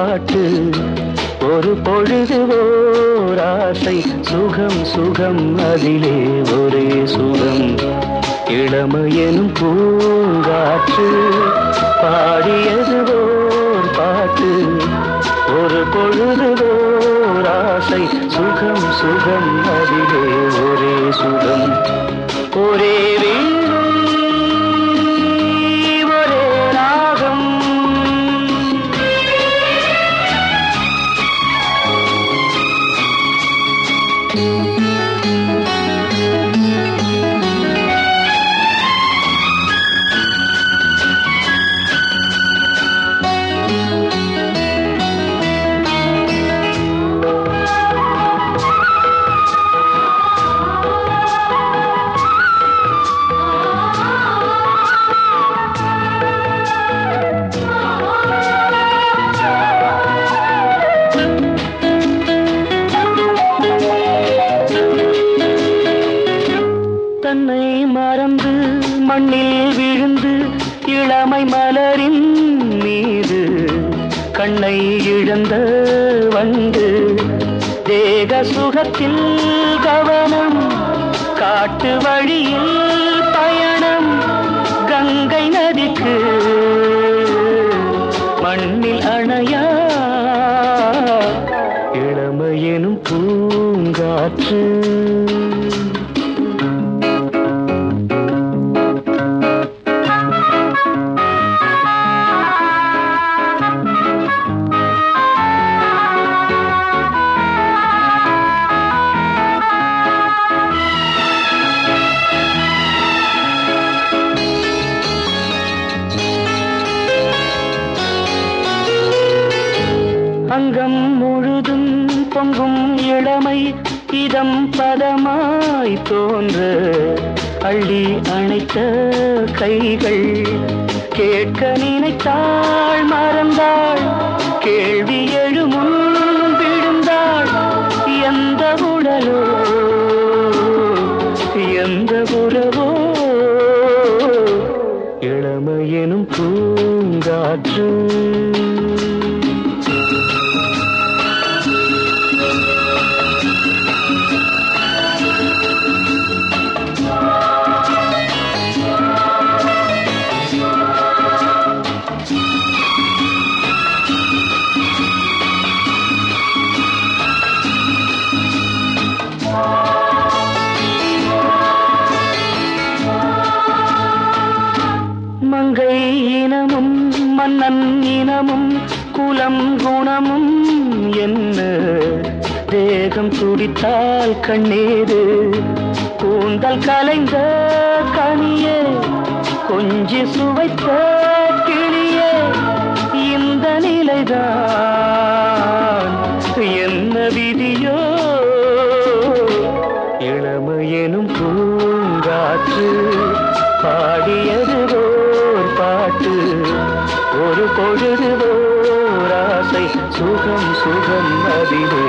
பாட்டு ஒரு பொழுது ஓராசை. சுகம் சுகம் அதிலே ஒரே சுகம். இளமையெனும் பூங்காற்று. பாடியது ஓர் பாட்டு. ஒரு பொழுது ஓராசை. சுகம் சுகம் அதிலே ஒரே சுகம். ஒரே வீடு மண்ணில் விழுந்து இளமை மலரின் மீது கண்ணை இழந்த வண்டு தேக சுகத்தில் கவனம் காட்டு வழியில் பயணம் கங்கை நதிக்கு மண்ணில் அணையா? இளமையெனும் பூங்காற்று உலகம் முழுதும் பொங்கும் இளமை. இதம் பதமாய் தோன்ற அள்ளி அணைத்த கைகள். கேட்க நினைத்தாள் மறந்தாள். கேள்வி எழுமுன் விழுந்தாள். எந்த உடலோ? எந்த உறவோ? இளமையெனும் பூங்காற்று. குணமும் என்ன? தேகம் துடித்தால் கண்ணீரு. கூந்தல் கலைந்த கனியே கொஞ்சி சுவைத்த கிளியே இந்த நிலைதான். என்ன விதியோ? இளமையெனும் பூங்காற்று பாடியது ஓர் பாட்டு. ஒரு பொழுதுவோ ஓர் ஆசை சுகம் சுகம் அதிலே